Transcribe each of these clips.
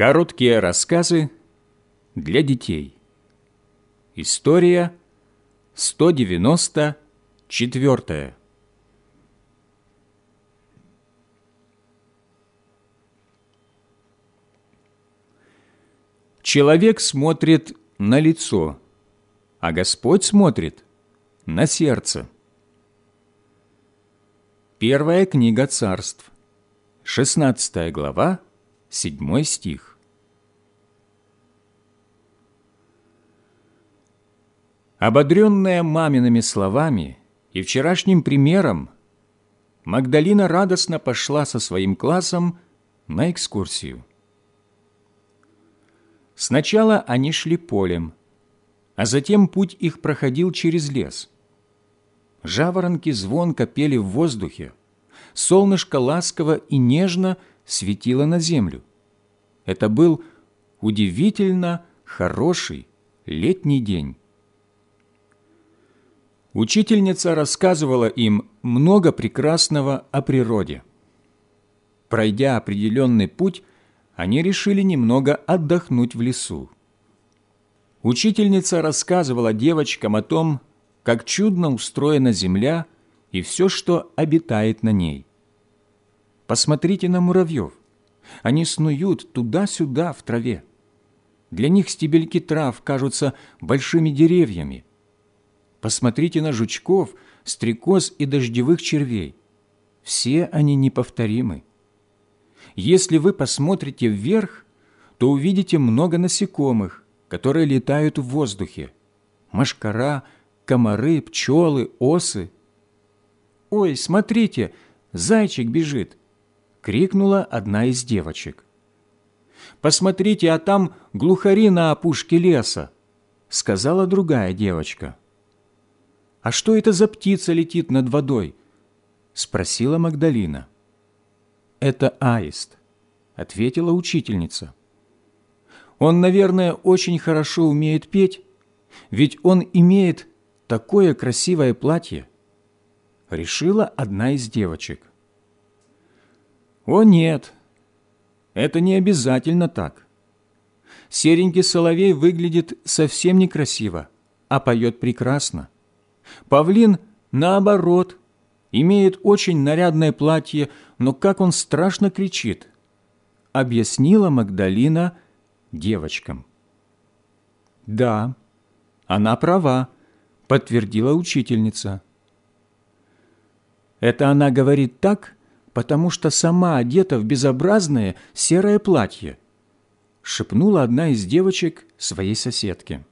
Короткие рассказы для детей. История 194. Человек смотрит на лицо, а Господь смотрит на сердце. Первая книга царств, 16 глава, 7 стих. Ободренная мамиными словами и вчерашним примером, Магдалина радостно пошла со своим классом на экскурсию. Сначала они шли полем, а затем путь их проходил через лес. Жаворонки звонко пели в воздухе, солнышко ласково и нежно светило на землю. Это был удивительно хороший летний день. Учительница рассказывала им много прекрасного о природе. Пройдя определенный путь, они решили немного отдохнуть в лесу. Учительница рассказывала девочкам о том, как чудно устроена земля и все, что обитает на ней. Посмотрите на муравьев. Они снуют туда-сюда в траве. Для них стебельки трав кажутся большими деревьями – Посмотрите на жучков, стрекоз и дождевых червей. Все они неповторимы. Если вы посмотрите вверх, то увидите много насекомых, которые летают в воздухе. Машкара, комары, пчелы, осы. «Ой, смотрите, зайчик бежит!» — крикнула одна из девочек. «Посмотрите, а там глухари на опушке леса!» — сказала другая девочка. «А что это за птица летит над водой?» – спросила Магдалина. «Это аист», – ответила учительница. «Он, наверное, очень хорошо умеет петь, ведь он имеет такое красивое платье», – решила одна из девочек. «О нет, это не обязательно так. Серенький соловей выглядит совсем некрасиво, а поет прекрасно. Павлин, наоборот, имеет очень нарядное платье, но как он страшно кричит, объяснила Магдалина девочкам. «Да, она права», — подтвердила учительница. «Это она говорит так, потому что сама одета в безобразное серое платье», — шепнула одна из девочек своей соседке.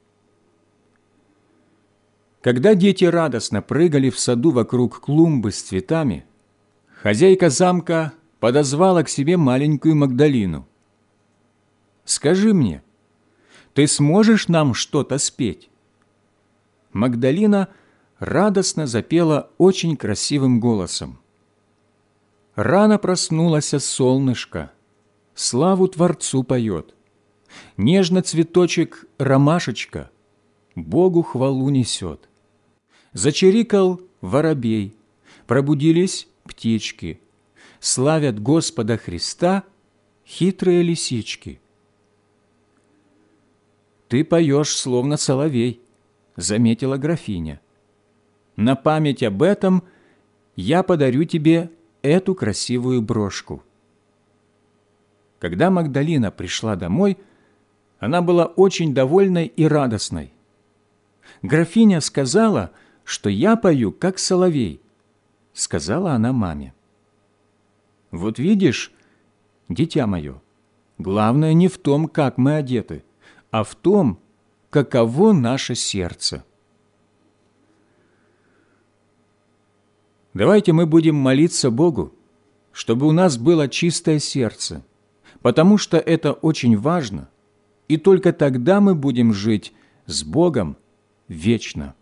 Когда дети радостно прыгали в саду вокруг клумбы с цветами, хозяйка замка подозвала к себе маленькую Магдалину. «Скажи мне, ты сможешь нам что-то спеть?» Магдалина радостно запела очень красивым голосом. Рано проснулась солнышко, славу Творцу поет. Нежно цветочек ромашечка Богу хвалу несет. Зачирикал воробей, пробудились птички, славят Господа Христа хитрые лисички. «Ты поешь, словно соловей», — заметила графиня. «На память об этом я подарю тебе эту красивую брошку». Когда Магдалина пришла домой, она была очень довольной и радостной. Графиня сказала, что я пою, как соловей», — сказала она маме. «Вот видишь, дитя мое, главное не в том, как мы одеты, а в том, каково наше сердце». Давайте мы будем молиться Богу, чтобы у нас было чистое сердце, потому что это очень важно, и только тогда мы будем жить с Богом вечно.